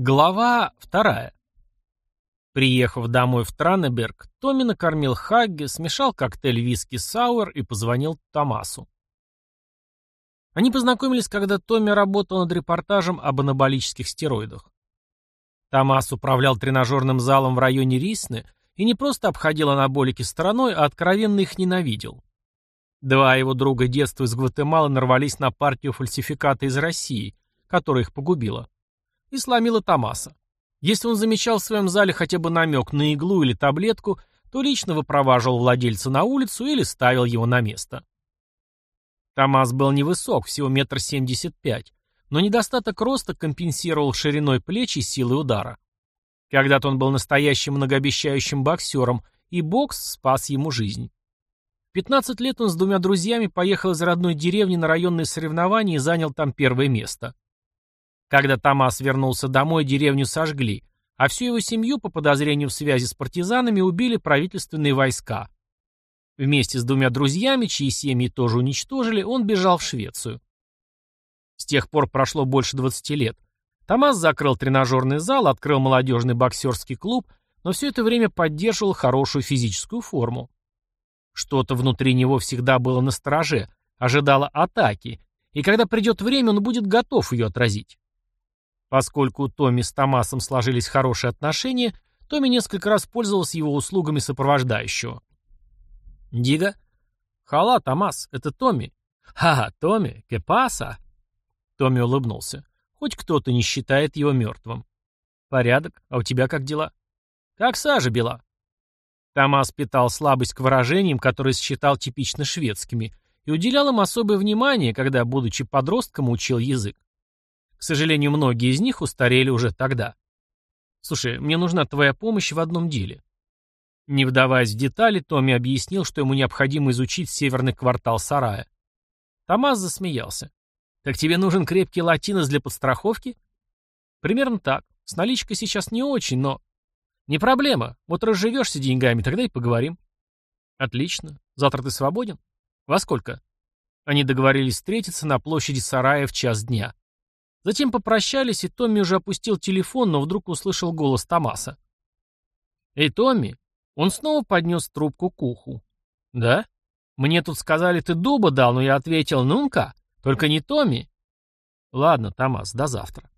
Глава вторая. Приехав домой в Транеберг, Томми накормил Хагге, смешал коктейль виски-сауэр и позвонил Томасу. Они познакомились, когда Томми работал над репортажем об анаболических стероидах. Томас управлял тренажерным залом в районе Рисны и не просто обходил анаболики стороной, а откровенно их ненавидел. Два его друга детства из Гватемалы нарвались на партию фальсификата из России, которая их погубила и сломила Томаса. Если он замечал в своем зале хотя бы намек на иглу или таблетку, то лично выпроваживал владельца на улицу или ставил его на место. Томас был невысок, всего метр семьдесят пять, но недостаток роста компенсировал шириной плеч и силой удара. Когда-то он был настоящим многообещающим боксером, и бокс спас ему жизнь. В 15 лет он с двумя друзьями поехал из родной деревни на районные соревнования и занял там первое место. Когда Томас вернулся домой, деревню сожгли, а всю его семью по подозрению в связи с партизанами убили правительственные войска. Вместе с двумя друзьями, чьи семьи тоже уничтожили, он бежал в Швецию. С тех пор прошло больше 20 лет. Томас закрыл тренажерный зал, открыл молодежный боксерский клуб, но все это время поддерживал хорошую физическую форму. Что-то внутри него всегда было на страже, ожидало атаки, и когда придет время, он будет готов ее отразить. Поскольку у Томми с Томасом сложились хорошие отношения, Томми несколько раз пользовался его услугами сопровождающего. «Дига?» «Хала, Томас, это Томми». «Ха, Томми, кепаса?» Томми улыбнулся. Хоть кто-то не считает его мертвым. «Порядок, а у тебя как дела?» «Как сажа бела». Томас питал слабость к выражениям, которые считал типично шведскими, и уделял им особое внимание, когда, будучи подростком, учил язык. К сожалению, многие из них устарели уже тогда. Слушай, мне нужна твоя помощь в одном деле. Не вдаваясь в детали, Томми объяснил, что ему необходимо изучить северный квартал сарая. Томас засмеялся. «Так тебе нужен крепкий латинос для подстраховки?» «Примерно так. С наличкой сейчас не очень, но...» «Не проблема. Вот разживешься деньгами, тогда и поговорим». «Отлично. Завтра ты свободен?» «Во сколько?» Они договорились встретиться на площади сарая в час дня. Затем попрощались, и Томми уже опустил телефон, но вдруг услышал голос Томаса. «Эй, Томми!» Он снова поднес трубку к уху. «Да? Мне тут сказали, ты дуба дал, но я ответил, ну-ка, только не Томми». «Ладно, Томас, до завтра».